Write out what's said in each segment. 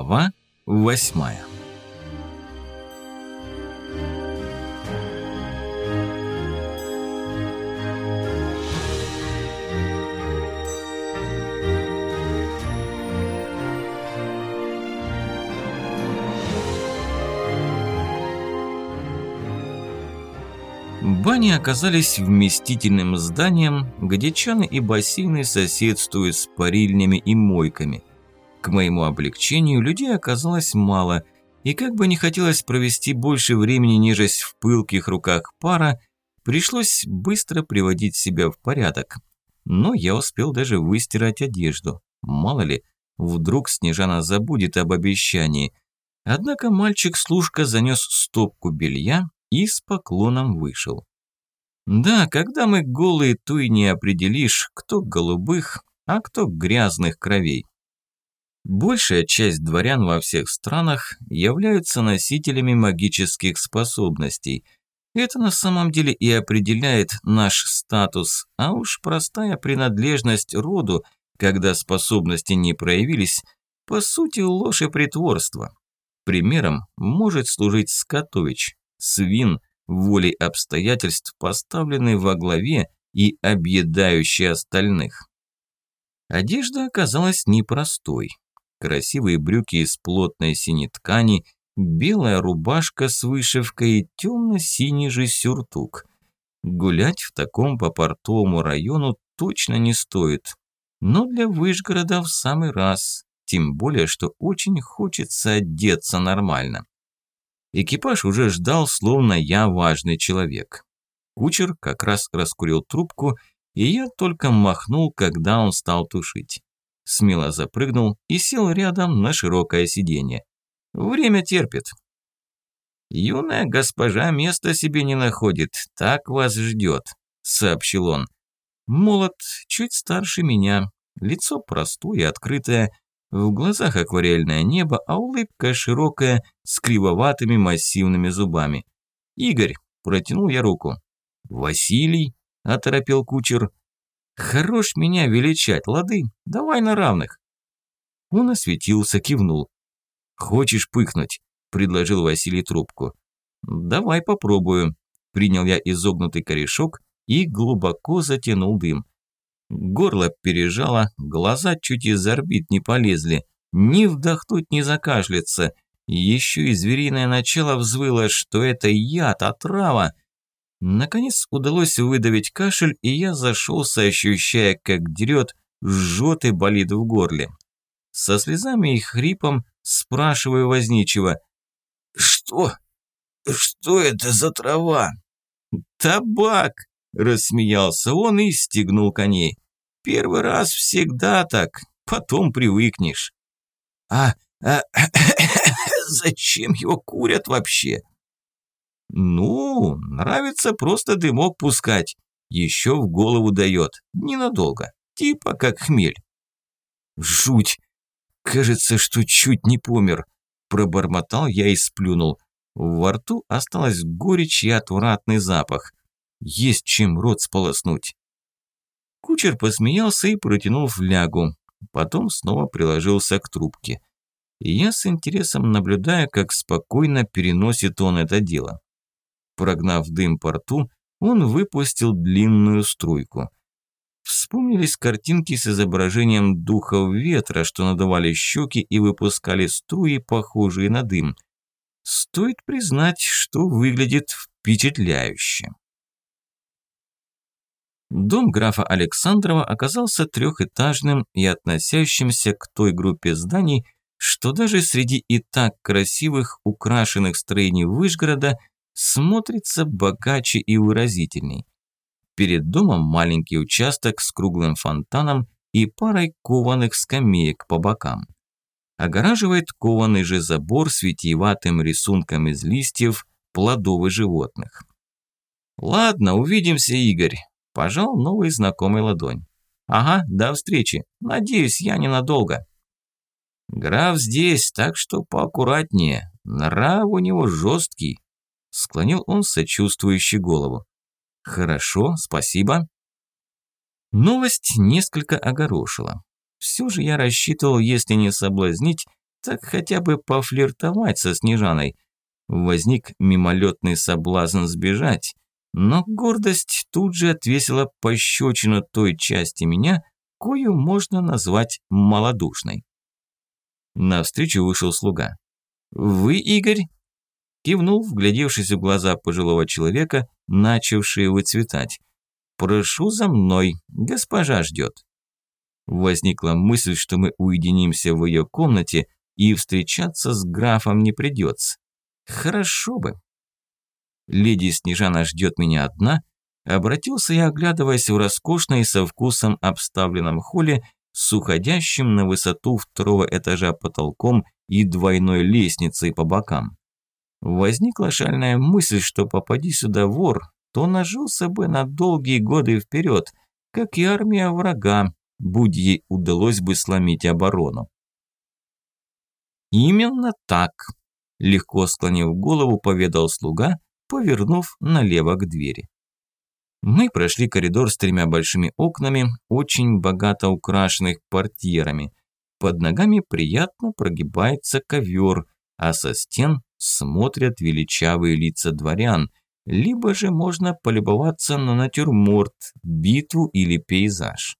Глава восьмая Бани оказались вместительным зданием, где чаны и бассейны соседствуют с парильнями и мойками. К моему облегчению людей оказалось мало, и как бы не хотелось провести больше времени, нежесть в пылких руках пара, пришлось быстро приводить себя в порядок. Но я успел даже выстирать одежду. Мало ли, вдруг Снежана забудет об обещании. Однако мальчик-служка занес стопку белья и с поклоном вышел. Да, когда мы голые, то и не определишь, кто голубых, а кто грязных кровей. Большая часть дворян во всех странах являются носителями магических способностей. Это на самом деле и определяет наш статус, а уж простая принадлежность роду, когда способности не проявились, по сути ложь и притворство. Примером может служить Скотович, свин, волей обстоятельств поставленный во главе и объедающий остальных. Одежда оказалась непростой. Красивые брюки из плотной синей ткани, белая рубашка с вышивкой и темно-синий же сюртук. Гулять в таком по портовому району точно не стоит. Но для Вышгорода в самый раз, тем более, что очень хочется одеться нормально. Экипаж уже ждал, словно я важный человек. Кучер как раз раскурил трубку, и я только махнул, когда он стал тушить. Смело запрыгнул и сел рядом на широкое сиденье. Время терпит. «Юная госпожа места себе не находит, так вас ждет», – сообщил он. Молод, чуть старше меня, лицо простое, открытое, в глазах акварельное небо, а улыбка широкая, с кривоватыми массивными зубами. «Игорь!» – протянул я руку. «Василий?» – оторопел кучер. «Хорош меня величать, лады, давай на равных». Он осветился, кивнул. «Хочешь пыхнуть?» – предложил Василий трубку. «Давай попробую». Принял я изогнутый корешок и глубоко затянул дым. Горло пережало, глаза чуть из орбит не полезли. Ни вдохнуть, ни закашляться. Еще и звериное начало взвыло, что это яд, отрава. Наконец удалось выдавить кашель, и я зашелся, ощущая, как дерет, жжет и болит в горле. Со слезами и хрипом спрашиваю возничего. «Что? Что это за трава?» «Табак!» – рассмеялся он и стегнул коней. Первый раз всегда так, потом привыкнешь. А, а зачем его курят вообще? Ну, нравится просто дымок пускать. Еще в голову дает. Ненадолго. Типа как хмель. Жуть. Кажется, что чуть не помер. Пробормотал я и сплюнул. Во рту осталась горечь и отвратный запах. Есть чем рот сполоснуть. Кучер посмеялся и протянул флягу. Потом снова приложился к трубке. Я с интересом наблюдаю, как спокойно переносит он это дело. Прогнав дым по рту, он выпустил длинную струйку. Вспомнились картинки с изображением духов ветра, что надували щеки и выпускали струи, похожие на дым. Стоит признать, что выглядит впечатляюще. Дом графа Александрова оказался трехэтажным и относящимся к той группе зданий, что даже среди и так красивых, украшенных строений Вышгорода смотрится богаче и выразительней. Перед домом маленький участок с круглым фонтаном и парой кованых скамеек по бокам. Огораживает кованый же забор с витиеватым рисунком из листьев плодов и животных. «Ладно, увидимся, Игорь. Пожал новый знакомый ладонь. «Ага, до встречи. Надеюсь, я ненадолго». «Граф здесь, так что поаккуратнее. Нрав у него жесткий», – склонил он сочувствующий голову. «Хорошо, спасибо». Новость несколько огорошила. Все же я рассчитывал, если не соблазнить, так хотя бы пофлиртовать со Снежаной. Возник мимолетный соблазн сбежать, но гордость тут же отвесила пощечину той части меня, кою можно назвать малодушной. Навстречу вышел слуга. «Вы, Игорь?» Кивнул, вглядевшись в глаза пожилого человека, начавшие выцветать. «Прошу за мной, госпожа ждет». Возникла мысль, что мы уединимся в ее комнате и встречаться с графом не придется. Хорошо бы. Леди Снежана ждет меня одна, обратился я, оглядываясь в роскошной со вкусом обставленном холле с уходящим на высоту второго этажа потолком и двойной лестницей по бокам. Возникла шальная мысль, что попади сюда вор, то нажился бы на долгие годы вперед, как и армия врага, будь ей удалось бы сломить оборону. «Именно так», – легко склонив голову, поведал слуга, повернув налево к двери. Мы прошли коридор с тремя большими окнами, очень богато украшенных портьерами. Под ногами приятно прогибается ковер, а со стен смотрят величавые лица дворян, либо же можно полюбоваться на натюрморт, битву или пейзаж.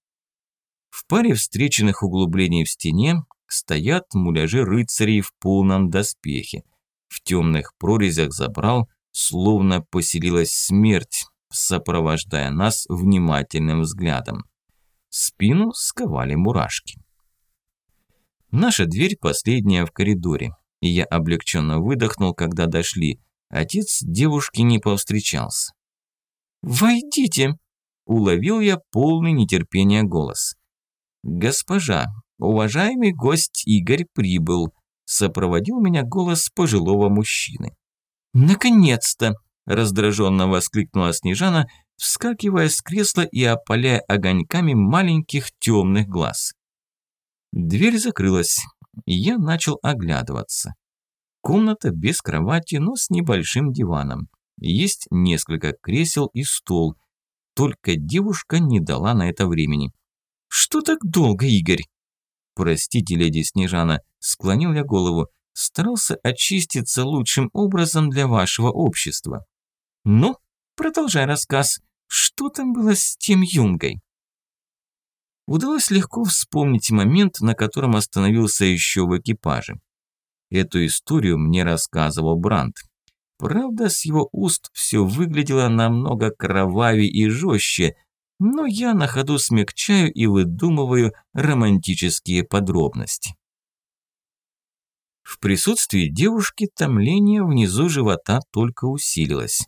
В паре встреченных углублений в стене стоят муляжи рыцарей в полном доспехе. В темных прорезях забрал, словно поселилась смерть, сопровождая нас внимательным взглядом. Спину сковали мурашки. Наша дверь последняя в коридоре, и я облегченно выдохнул, когда дошли. Отец девушки не повстречался. «Войдите!» – уловил я полный нетерпения голос. «Госпожа, уважаемый гость Игорь прибыл», – сопроводил меня голос пожилого мужчины. «Наконец-то!» – раздраженно воскликнула Снежана, вскакивая с кресла и опаляя огоньками маленьких темных глаз. Дверь закрылась, я начал оглядываться. Комната без кровати, но с небольшим диваном. Есть несколько кресел и стол. Только девушка не дала на это времени. «Что так долго, Игорь?» «Простите, леди Снежана», – склонил я голову. «Старался очиститься лучшим образом для вашего общества». «Ну, продолжай рассказ. Что там было с тем юнгой?» Удалось легко вспомнить момент, на котором остановился еще в экипаже. Эту историю мне рассказывал Бранд. Правда, с его уст все выглядело намного кровавее и жестче, но я на ходу смягчаю и выдумываю романтические подробности. В присутствии девушки томление внизу живота только усилилось.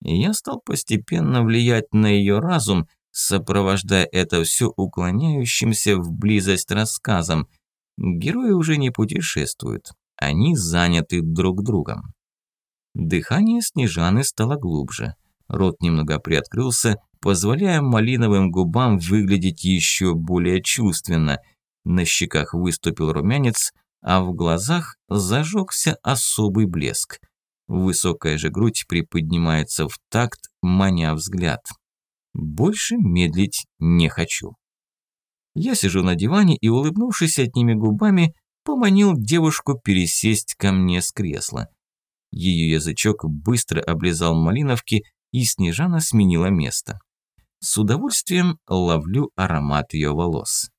Я стал постепенно влиять на ее разум, сопровождая это все уклоняющимся в близость рассказом. Герои уже не путешествуют, они заняты друг другом. Дыхание Снежаны стало глубже. Рот немного приоткрылся, позволяя малиновым губам выглядеть еще более чувственно. На щеках выступил румянец, а в глазах зажегся особый блеск. Высокая же грудь приподнимается в такт, маня взгляд. Больше медлить не хочу. Я сижу на диване и, улыбнувшись одними губами, поманил девушку пересесть ко мне с кресла. Ее язычок быстро облизал малиновки, и Снежана сменила место. С удовольствием ловлю аромат ее волос.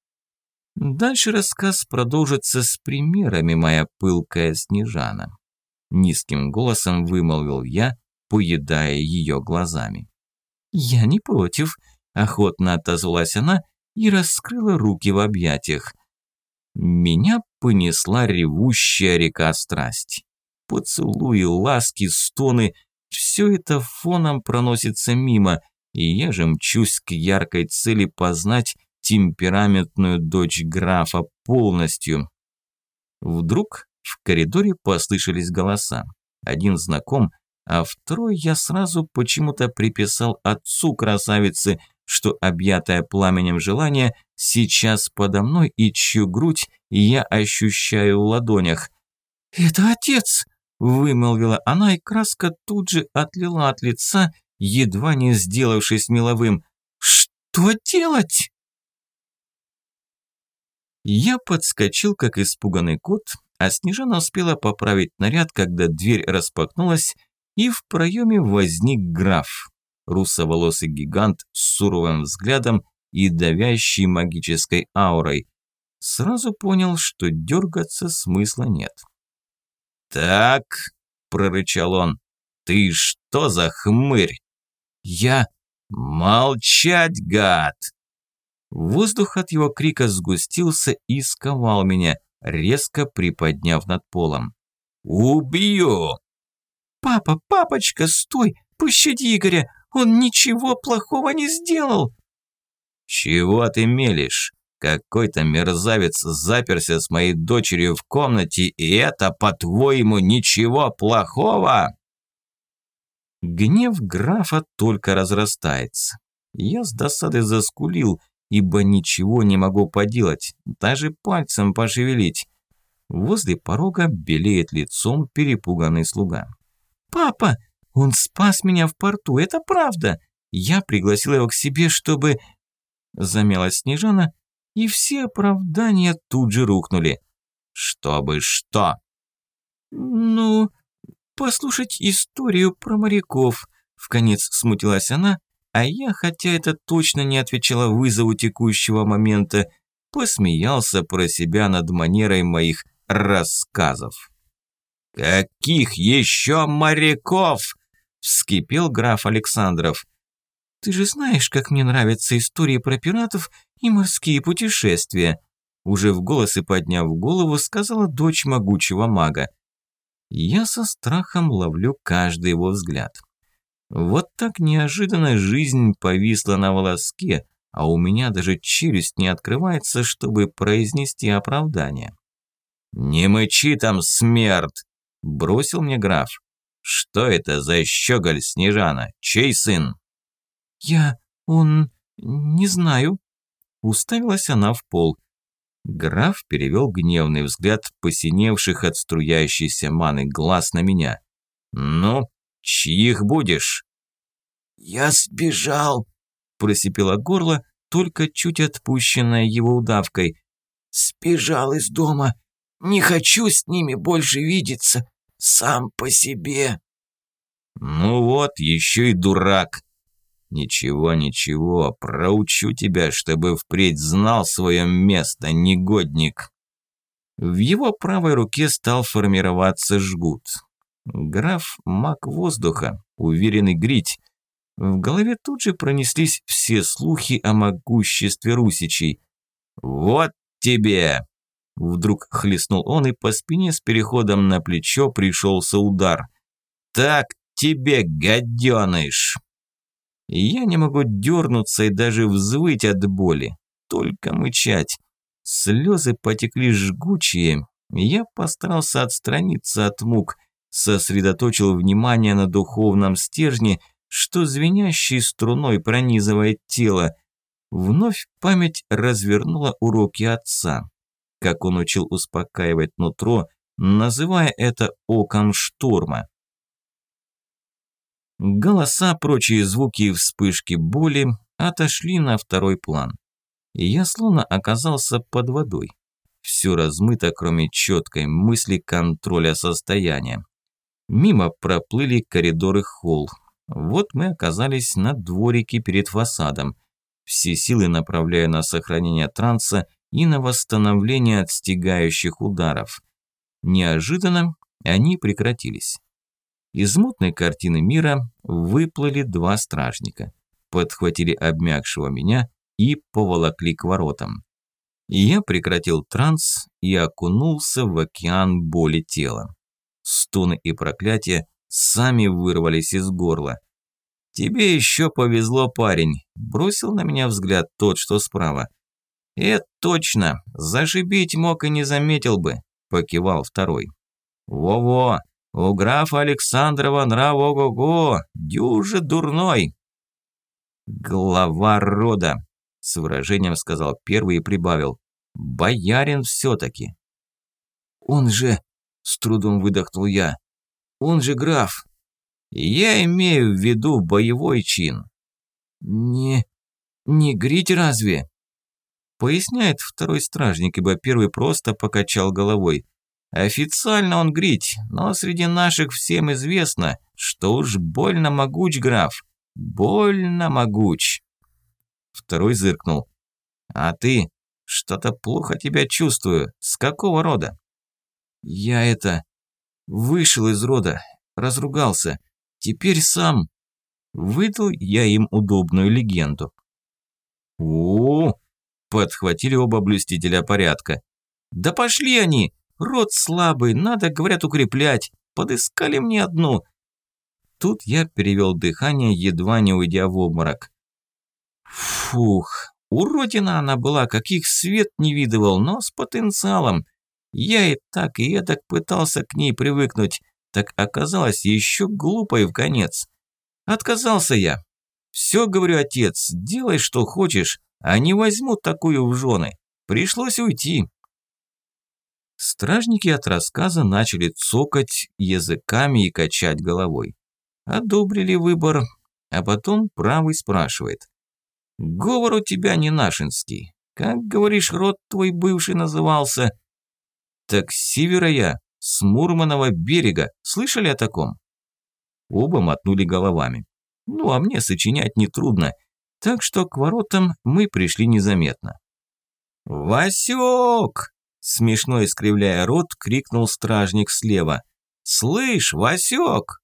Дальше рассказ продолжится с примерами, моя пылкая Снежана. Низким голосом вымолвил я, поедая ее глазами. «Я не против», – охотно отозвалась она и раскрыла руки в объятиях. Меня понесла ревущая река страсти. Поцелуи, ласки, стоны – все это фоном проносится мимо, и я же мчусь к яркой цели познать темпераментную дочь графа полностью. Вдруг в коридоре послышались голоса. Один знаком, а второй я сразу почему-то приписал отцу красавицы, что объятая пламенем желания сейчас подо мной и чью грудь я ощущаю в ладонях. «Это отец!» – вымолвила она, и краска тут же отлила от лица, едва не сделавшись меловым. «Что делать?» Я подскочил, как испуганный кот, а Снежана успела поправить наряд, когда дверь распахнулась, и в проеме возник граф, русоволосый гигант с суровым взглядом и давящей магической аурой. Сразу понял, что дергаться смысла нет. «Так», – прорычал он, – «ты что за хмырь?» «Я...» «Молчать, гад!» Воздух от его крика сгустился и сковал меня, резко приподняв над полом. «Убью!» «Папа, папочка, стой! Пощади Игоря! Он ничего плохого не сделал!» «Чего ты мелешь? Какой-то мерзавец заперся с моей дочерью в комнате, и это, по-твоему, ничего плохого?» Гнев графа только разрастается. Я с досады заскулил, ибо ничего не могу поделать, даже пальцем пошевелить. Возле порога белеет лицом перепуганный слуга. «Папа, он спас меня в порту, это правда. Я пригласил его к себе, чтобы...» Замялась Снежана, и все оправдания тут же рухнули. «Чтобы что?» «Ну, послушать историю про моряков», – вконец смутилась она, а я, хотя это точно не отвечала вызову текущего момента, посмеялся про себя над манерой моих рассказов. «Каких еще моряков?» – вскипел граф Александров. «Ты же знаешь, как мне нравятся истории про пиратов и морские путешествия», уже в голос и подняв голову, сказала дочь могучего мага. Я со страхом ловлю каждый его взгляд. Вот так неожиданно жизнь повисла на волоске, а у меня даже челюсть не открывается, чтобы произнести оправдание. «Не мычи там, смерть!» – бросил мне граф. «Что это за щеголь Снежана? Чей сын?» «Я... он... не знаю». Уставилась она в пол. Граф перевел гневный взгляд посиневших от струящейся маны глаз на меня. «Ну, чьих будешь?» «Я сбежал», – просипело горло, только чуть отпущенное его удавкой. «Сбежал из дома. Не хочу с ними больше видеться. Сам по себе». «Ну вот, еще и дурак», «Ничего, ничего, проучу тебя, чтобы впредь знал свое место, негодник». В его правой руке стал формироваться жгут. Граф – маг воздуха, уверенный грить. В голове тут же пронеслись все слухи о могуществе русичей. «Вот тебе!» Вдруг хлестнул он, и по спине с переходом на плечо пришелся удар. «Так тебе, гаденыш!» Я не могу дернуться и даже взвыть от боли, только мычать. Слезы потекли жгучие. Я постарался отстраниться от мук, сосредоточил внимание на духовном стержне, что звенящей струной пронизывает тело. Вновь память развернула уроки отца, как он учил успокаивать нутро, называя это оком шторма. Голоса, прочие звуки и вспышки боли отошли на второй план. Я словно оказался под водой. Все размыто, кроме четкой мысли контроля состояния. Мимо проплыли коридоры холл. Вот мы оказались на дворике перед фасадом. Все силы направляю на сохранение транса и на восстановление от стегающих ударов. Неожиданно они прекратились. Из мутной картины мира выплыли два стражника, подхватили обмякшего меня и поволокли к воротам. Я прекратил транс и окунулся в океан боли тела. Стоны и проклятия сами вырвались из горла. «Тебе еще повезло, парень», – бросил на меня взгляд тот, что справа. «Это точно, зашибить мог и не заметил бы», – покивал второй. «Во-во, у графа Александрова нрав ого-го, дюже дурной. Глава рода, с выражением сказал первый и прибавил. Боярин все-таки. Он же, с трудом выдохнул я, он же граф. Я имею в виду боевой чин. Не, не грить разве? Поясняет второй стражник, ибо первый просто покачал головой. Официально он грить, но среди наших всем известно, что уж больно могуч граф. Больно могуч. Второй зыркнул. А ты? Что-то плохо тебя чувствую. С какого рода? Я это... Вышел из рода. Разругался. Теперь сам. Выдал я им удобную легенду. -о подхватили оба блюстителя порядка. «Да пошли они! Рот слабый, надо, говорят, укреплять. Подыскали мне одну». Тут я перевел дыхание, едва не уйдя в обморок. Фух, уродина она была, каких свет не видывал, но с потенциалом. Я и так, и эдак пытался к ней привыкнуть, так оказалось еще глупой в конец. Отказался я. Все, говорю, отец, делай, что хочешь, а не возьму такую в жены. Пришлось уйти. Стражники от рассказа начали цокать языками и качать головой. Одобрили выбор, а потом правый спрашивает. «Говор у тебя не нашинский. Как, говоришь, род твой бывший назывался?» «Так с севера я, с Мурманова берега. Слышали о таком?» Оба мотнули головами. «Ну, а мне сочинять нетрудно, так что к воротам мы пришли незаметно». «Васек!» Смешно искривляя рот, крикнул стражник слева. «Слышь, Васек!»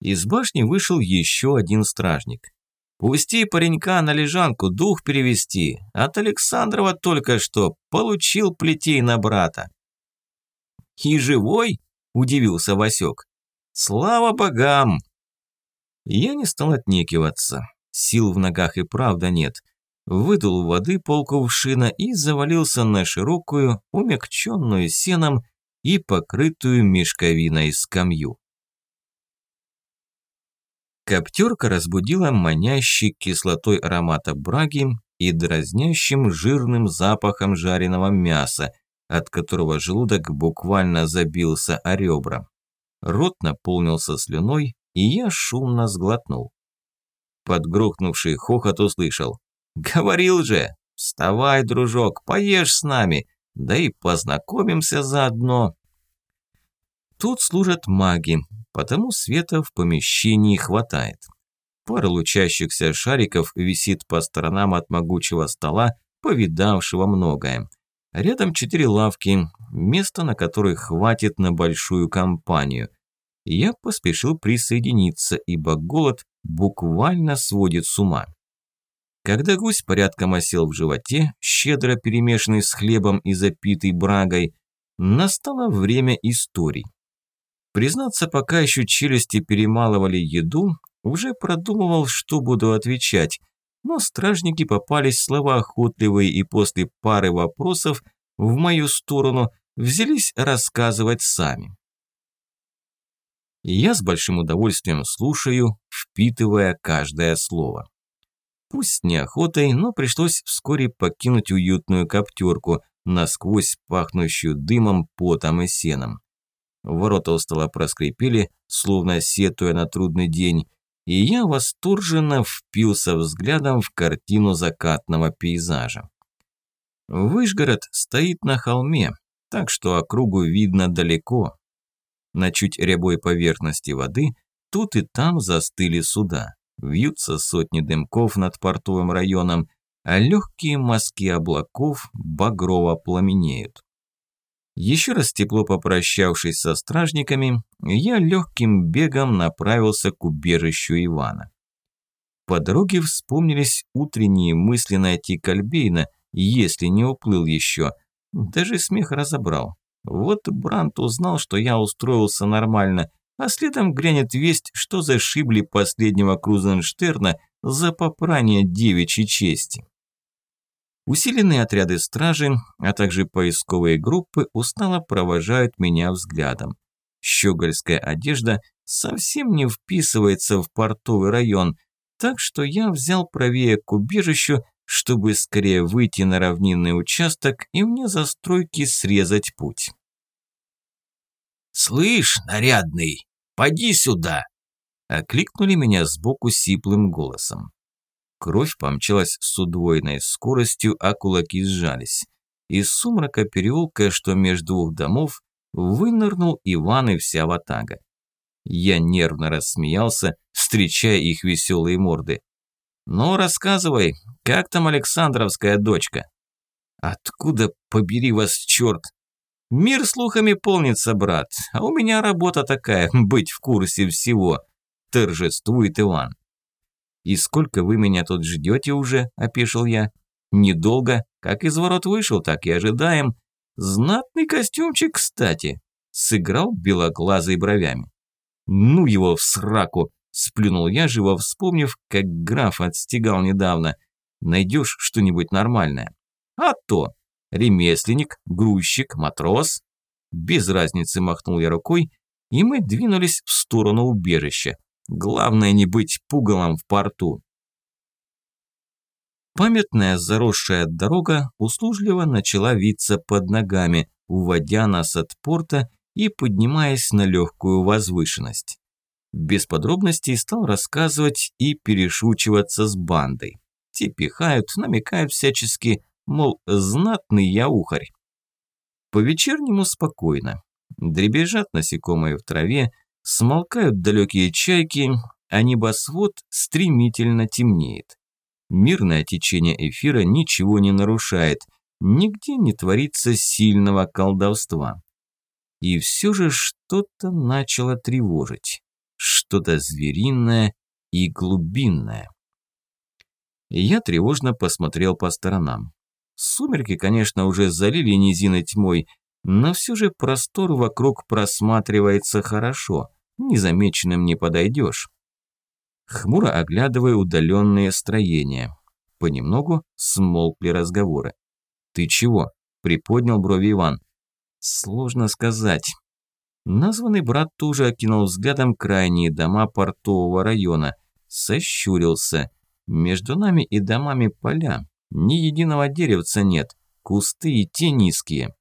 Из башни вышел еще один стражник. «Пусти паренька на лежанку, дух перевести. От Александрова только что получил плетей на брата». «И живой?» – удивился Васек. «Слава богам!» Я не стал отнекиваться. Сил в ногах и правда нет выдул воды полкувшина и завалился на широкую, умягченную сеном и покрытую мешковиной скамью. Коптерка разбудила манящий кислотой аромата браги и дразнящим жирным запахом жареного мяса, от которого желудок буквально забился о ребра. Рот наполнился слюной, и я шумно сглотнул. Подгрохнувший хохот услышал. Говорил же, вставай, дружок, поешь с нами, да и познакомимся заодно. Тут служат маги, потому света в помещении хватает. Пара лучащихся шариков висит по сторонам от могучего стола, повидавшего многое. Рядом четыре лавки, место на которых хватит на большую компанию. Я поспешил присоединиться, ибо голод буквально сводит с ума. Когда гусь порядком осел в животе, щедро перемешанный с хлебом и запитый брагой, настало время историй. Признаться, пока еще челюсти перемалывали еду, уже продумывал, что буду отвечать, но стражники попались слова охотливые и после пары вопросов в мою сторону взялись рассказывать сами. Я с большим удовольствием слушаю, впитывая каждое слово. Пусть неохотой, но пришлось вскоре покинуть уютную коптерку, насквозь пахнущую дымом, потом и сеном. Ворота устало проскрипели, словно сетуя на трудный день, и я восторженно впился взглядом в картину закатного пейзажа. Выжгород стоит на холме, так что округу видно далеко. На чуть рябой поверхности воды тут и там застыли суда. Вьются сотни дымков над портовым районом, а легкие мазки облаков багрово пламенеют. Еще раз тепло попрощавшись со стражниками, я легким бегом направился к убежищу Ивана. По дороге вспомнились утренние мысли найти Кальбейна, если не уплыл еще. Даже смех разобрал. Вот Брант узнал, что я устроился нормально, а следом грянет весть, что зашибли последнего Крузенштерна за попрание девичьей чести. Усиленные отряды стражи, а также поисковые группы устало провожают меня взглядом. Щегольская одежда совсем не вписывается в портовый район, так что я взял правее к убежищу, чтобы скорее выйти на равнинный участок и вне застройки срезать путь. «Слышь, нарядный, поди сюда!» Окликнули меня сбоку сиплым голосом. Кровь помчалась с удвоенной скоростью, а кулаки сжались. Из сумрака переулка, что между двух домов, вынырнул Иван и вся ватага. Я нервно рассмеялся, встречая их веселые морды. «Ну, рассказывай, как там Александровская дочка?» «Откуда, побери вас, черт?» «Мир слухами полнится, брат, а у меня работа такая, быть в курсе всего», – торжествует Иван. «И сколько вы меня тут ждете уже?» – опешил я. «Недолго. Как из ворот вышел, так и ожидаем. Знатный костюмчик, кстати», – сыграл белоглазой бровями. «Ну его в сраку!» – сплюнул я, живо вспомнив, как граф отстегал недавно. «Найдешь что-нибудь нормальное?» «А то! Ремесленник, грузчик, матрос?» Без разницы махнул я рукой, и мы двинулись в сторону убежища. Главное не быть пугалом в порту. Памятная заросшая дорога услужливо начала виться под ногами, уводя нас от порта и поднимаясь на легкую возвышенность. Без подробностей стал рассказывать и перешучиваться с бандой. Те пихают, намекают всячески, мол, знатный я ухарь. По-вечернему спокойно. Дребезжат насекомые в траве, смолкают далекие чайки, а небосвод стремительно темнеет. Мирное течение эфира ничего не нарушает, нигде не творится сильного колдовства. И все же что-то начало тревожить. Что-то звериное и глубинное. Я тревожно посмотрел по сторонам. Сумерки, конечно, уже залили низины тьмой, но все же простор вокруг просматривается хорошо, незамеченным не подойдешь. Хмуро оглядывая удаленные строения. Понемногу смолкли разговоры. «Ты чего?» – приподнял брови Иван. Сложно сказать. Названный брат тоже окинул взглядом крайние дома портового района. Сощурился. Между нами и домами поля. Ни единого деревца нет. Кусты и те низкие.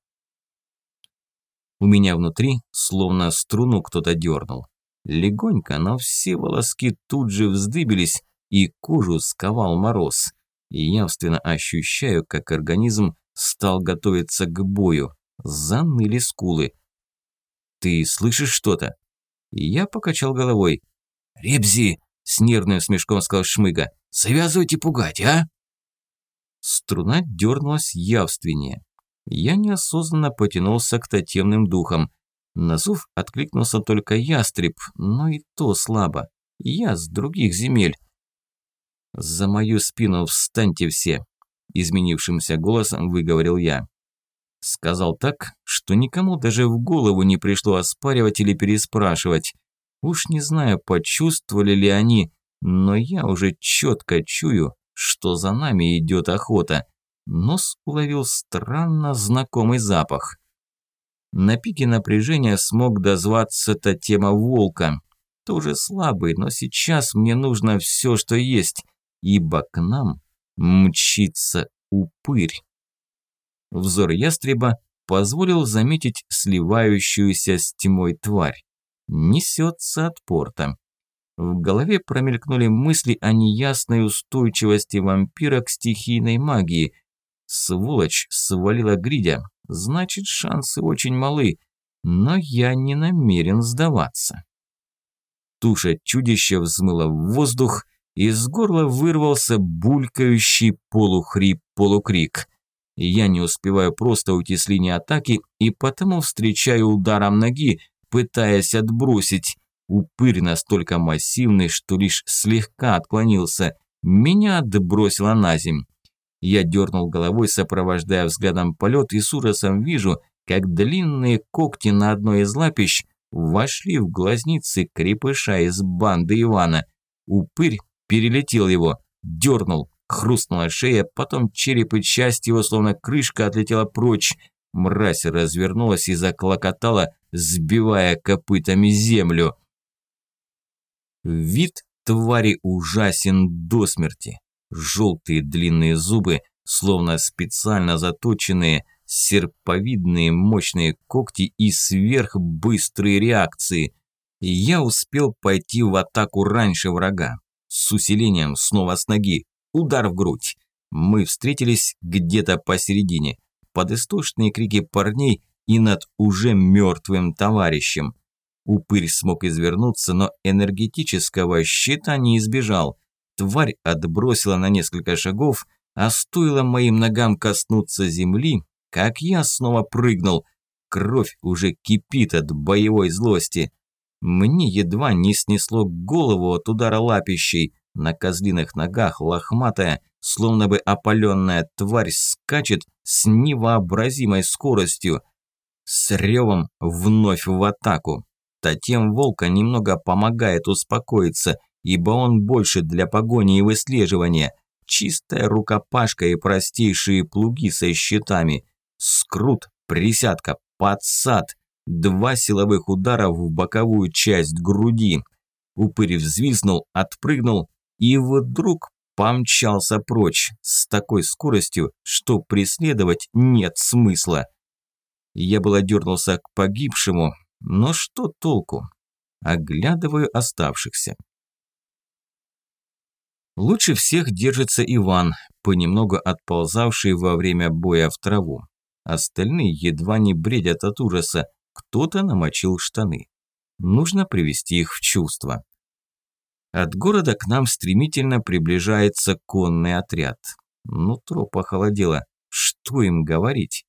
У меня внутри словно струну кто-то дернул. Легонько, но все волоски тут же вздыбились, и кожу сковал мороз. И явственно ощущаю, как организм стал готовиться к бою. Заныли скулы. «Ты слышишь что-то?» Я покачал головой. «Ребзи!» – с нервным смешком сказал Шмыга. «Завязывайте пугать, а?» Струна дернулась явственнее. Я неосознанно потянулся к тотемным духам. На зов откликнулся только ястреб, но и то слабо. Я с других земель. «За мою спину встаньте все!» Изменившимся голосом выговорил я. Сказал так, что никому даже в голову не пришло оспаривать или переспрашивать. Уж не знаю, почувствовали ли они, но я уже четко чую, что за нами идет охота. Нос уловил странно знакомый запах. На пике напряжения смог дозваться та тема волка. Тоже слабый, но сейчас мне нужно все, что есть, ибо к нам мчится упырь. Взор ястреба позволил заметить сливающуюся с тьмой тварь. Несется от порта. В голове промелькнули мысли о неясной устойчивости вампира к стихийной магии. Сволочь свалила гридя, значит шансы очень малы, но я не намерен сдаваться. Туша чудища взмыла в воздух, из горла вырвался булькающий полухрип-полукрик. Я не успеваю просто уйти с линии атаки и потому встречаю ударом ноги, пытаясь отбросить. Упырь настолько массивный, что лишь слегка отклонился. Меня отбросило на земь. Я дернул головой, сопровождая взглядом полет, и с ужасом вижу, как длинные когти на одной из лапищ вошли в глазницы крепыша из банды Ивана. Упырь перелетел его, дернул, Хрустнула шея, потом череп и часть его, словно крышка, отлетела прочь. Мразь развернулась и заклокотала, сбивая копытами землю. Вид твари ужасен до смерти. Желтые длинные зубы, словно специально заточенные, серповидные мощные когти и сверхбыстрые реакции. Я успел пойти в атаку раньше врага. С усилением снова с ноги, Удар в грудь. Мы встретились где-то посередине. Под истошные крики парней и над уже мертвым товарищем. Упырь смог извернуться, но энергетического щита не избежал. Тварь отбросила на несколько шагов, а стоило моим ногам коснуться земли, как я снова прыгнул. Кровь уже кипит от боевой злости. Мне едва не снесло голову от удара лапищей. На козлиных ногах лохматая, словно бы опаленная тварь скачет с невообразимой скоростью. С ревом вновь в атаку. Татем волка немного помогает успокоиться, ибо он больше для погони и выслеживания. Чистая рукопашка и простейшие плуги со щитами. Скрут, присядка, подсад. Два силовых удара в боковую часть груди. Упырь взвизнул, отпрыгнул и вдруг помчался прочь с такой скоростью, что преследовать нет смысла. Я было дернулся к погибшему, но что толку? Оглядываю оставшихся. Лучше всех держится Иван, понемногу отползавший во время боя в траву. Остальные едва не бредят от ужаса, кто-то намочил штаны. Нужно привести их в чувство. От города к нам стремительно приближается конный отряд. Нутро похолодело. Что им говорить?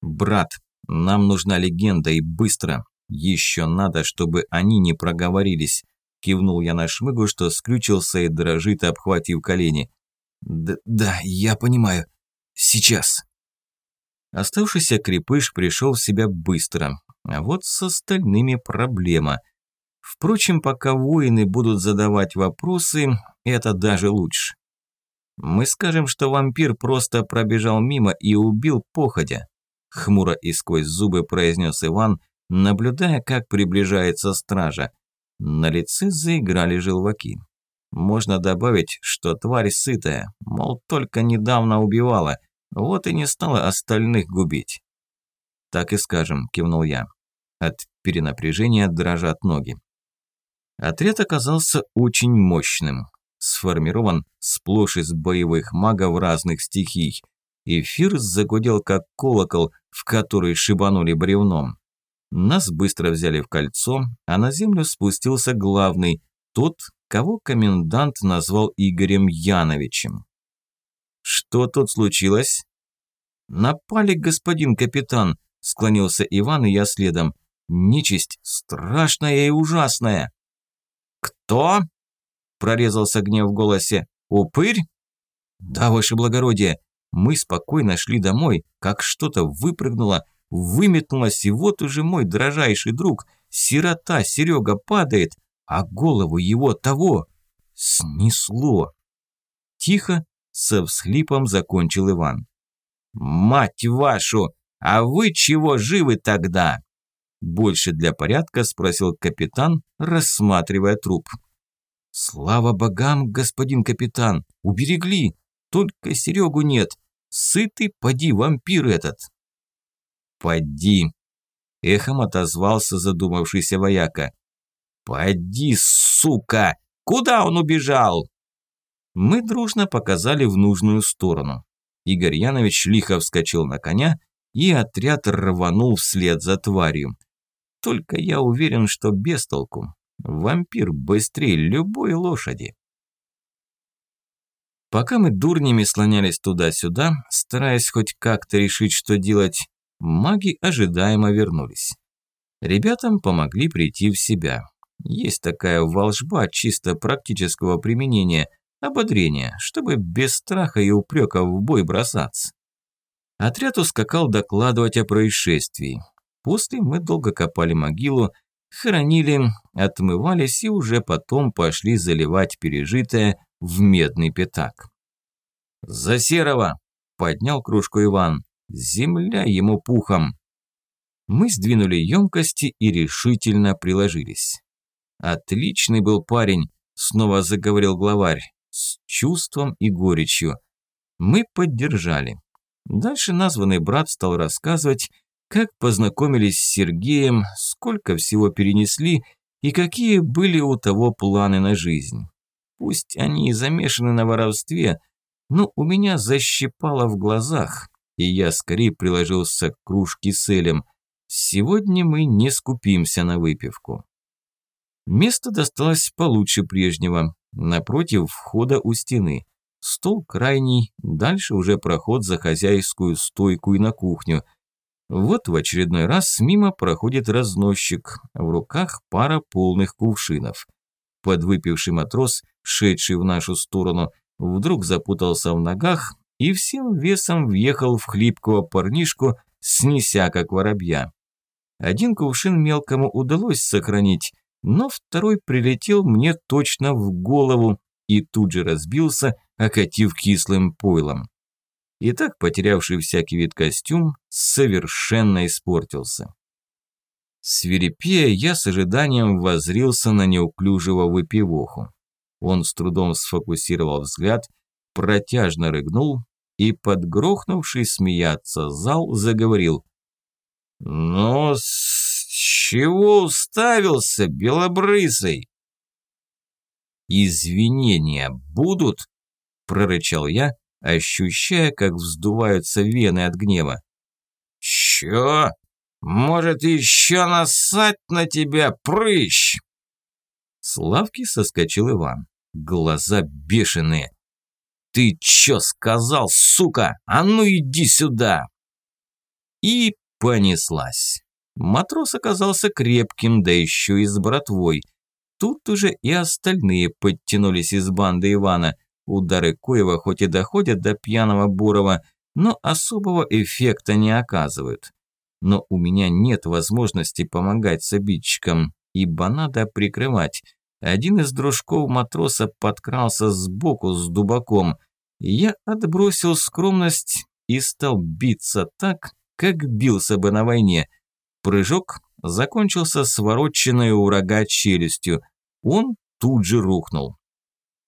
«Брат, нам нужна легенда и быстро. Еще надо, чтобы они не проговорились. Кивнул я на шмыгу, что скрючился и дрожит, обхватив колени. Д «Да, я понимаю. Сейчас». Оставшийся крепыш пришел в себя быстро, а вот с остальными проблема. Впрочем, пока воины будут задавать вопросы, это даже лучше. Мы скажем, что вампир просто пробежал мимо и убил походя. Хмуро и сквозь зубы произнес Иван, наблюдая, как приближается стража. На лице заиграли желваки. Можно добавить, что тварь сытая, мол, только недавно убивала, вот и не стала остальных губить. «Так и скажем», – кивнул я. От перенапряжения дрожат ноги. Отряд оказался очень мощным. Сформирован сплошь из боевых магов разных стихий. Эфир загудел как колокол, в который шибанули бревном. Нас быстро взяли в кольцо, а на землю спустился главный, тот, кого комендант назвал Игорем Яновичем. «Что тут случилось?» «Напали, господин капитан», – склонился Иван, и я следом. «Нечисть страшная и ужасная». «Кто?» – прорезался гнев в голосе. «Упырь?» «Да, ваше благородие, мы спокойно шли домой, как что-то выпрыгнуло, выметнулась, и вот уже мой дрожайший друг, сирота Серега падает, а голову его того снесло. Тихо, со всхлипом закончил Иван. «Мать вашу! А вы чего живы тогда?» Больше для порядка спросил капитан, рассматривая труп. «Слава богам, господин капитан, уберегли, только Серегу нет. Сытый, поди, вампир этот!» «Поди!» – эхом отозвался задумавшийся вояка. «Поди, сука! Куда он убежал?» Мы дружно показали в нужную сторону. Игорь Янович лихо вскочил на коня, и отряд рванул вслед за тварью. Только я уверен, что без толку. Вампир быстрее любой лошади. Пока мы дурнями слонялись туда-сюда, стараясь хоть как-то решить, что делать, маги ожидаемо вернулись. Ребятам помогли прийти в себя. Есть такая волжба чисто практического применения, ободрения, чтобы без страха и упреков в бой бросаться. Отряд ускакал докладывать о происшествии. После мы долго копали могилу, хоронили, отмывались и уже потом пошли заливать пережитое в медный пятак. «За серого!» – поднял кружку Иван. Земля ему пухом. Мы сдвинули емкости и решительно приложились. Отличный был парень, снова заговорил главарь, с чувством и горечью. Мы поддержали. Дальше названный брат стал рассказывать, как познакомились с Сергеем, сколько всего перенесли и какие были у того планы на жизнь. Пусть они и замешаны на воровстве, но у меня защипало в глазах, и я скорее приложился к кружке с Элем. Сегодня мы не скупимся на выпивку. Место досталось получше прежнего, напротив входа у стены. Стол крайний, дальше уже проход за хозяйскую стойку и на кухню. Вот в очередной раз мимо проходит разносчик, в руках пара полных кувшинов. Подвыпивший матрос, шедший в нашу сторону, вдруг запутался в ногах и всем весом въехал в хлипкого парнишку, снеся как воробья. Один кувшин мелкому удалось сохранить, но второй прилетел мне точно в голову и тут же разбился, окатив кислым пойлом. И так потерявший всякий вид костюм совершенно испортился. Свирепея, я с ожиданием возрился на неуклюжего выпивоху. Он с трудом сфокусировал взгляд, протяжно рыгнул и, подгрохнувший смеяться зал, заговорил. «Ну, с чего уставился, белобрысый?» «Извинения будут?» – прорычал я, ощущая, как вздуваются вены от гнева. «Чё? Может, еще насать на тебя, прыщ?» С лавки соскочил Иван. Глаза бешеные. «Ты чё сказал, сука? А ну иди сюда!» И понеслась. Матрос оказался крепким, да еще и с братвой. Тут уже и остальные подтянулись из банды Ивана. Удары Коева хоть и доходят до пьяного Бурова, но особого эффекта не оказывают. Но у меня нет возможности помогать с обидчикам, ибо надо прикрывать. Один из дружков матроса подкрался сбоку с дубаком. Я отбросил скромность и стал биться так, как бился бы на войне. Прыжок закончился свороченной у врага челюстью. Он тут же рухнул.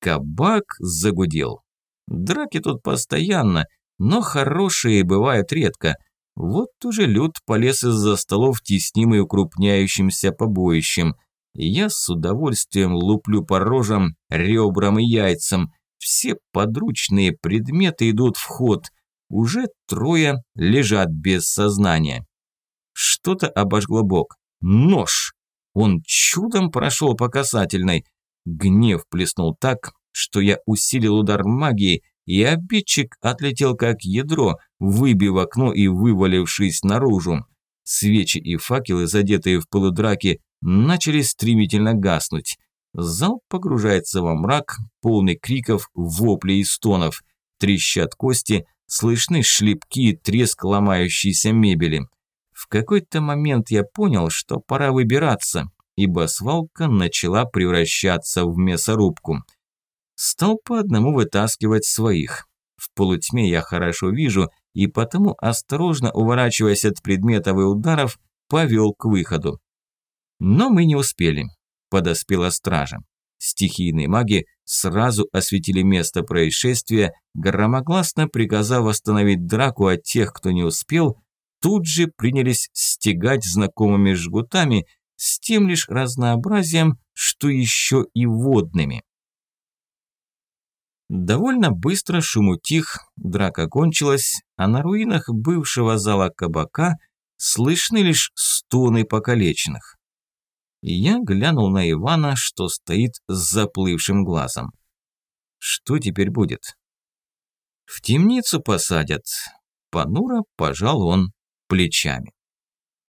Кабак загудел. Драки тут постоянно, но хорошие бывают редко. Вот уже люд полез из-за столов, теснимый укрупняющимся побоищем. Я с удовольствием луплю по рожам, ребрам и яйцам. Все подручные предметы идут в ход. Уже трое лежат без сознания. Что-то обожгло бок. Нож! Он чудом прошел по касательной. Гнев плеснул так, что я усилил удар магии, и обидчик отлетел как ядро, выбив окно и вывалившись наружу. Свечи и факелы, задетые в полудраке, начали стремительно гаснуть. Зал погружается во мрак, полный криков, воплей и стонов. Трещат кости, слышны шлепки и треск ломающейся мебели. В какой-то момент я понял, что пора выбираться, ибо свалка начала превращаться в мясорубку. Стал по одному вытаскивать своих. В полутьме я хорошо вижу, и потому, осторожно уворачиваясь от предметов и ударов, повел к выходу. Но мы не успели. Подоспела стража. Стихийные маги сразу осветили место происшествия, громогласно приказав остановить драку от тех, кто не успел, тут же принялись стегать знакомыми жгутами с тем лишь разнообразием, что еще и водными. Довольно быстро шум утих, драка кончилась, а на руинах бывшего зала кабака слышны лишь стоны покалеченных. Я глянул на Ивана, что стоит с заплывшим глазом. Что теперь будет? В темницу посадят. Понуро пожал он плечами.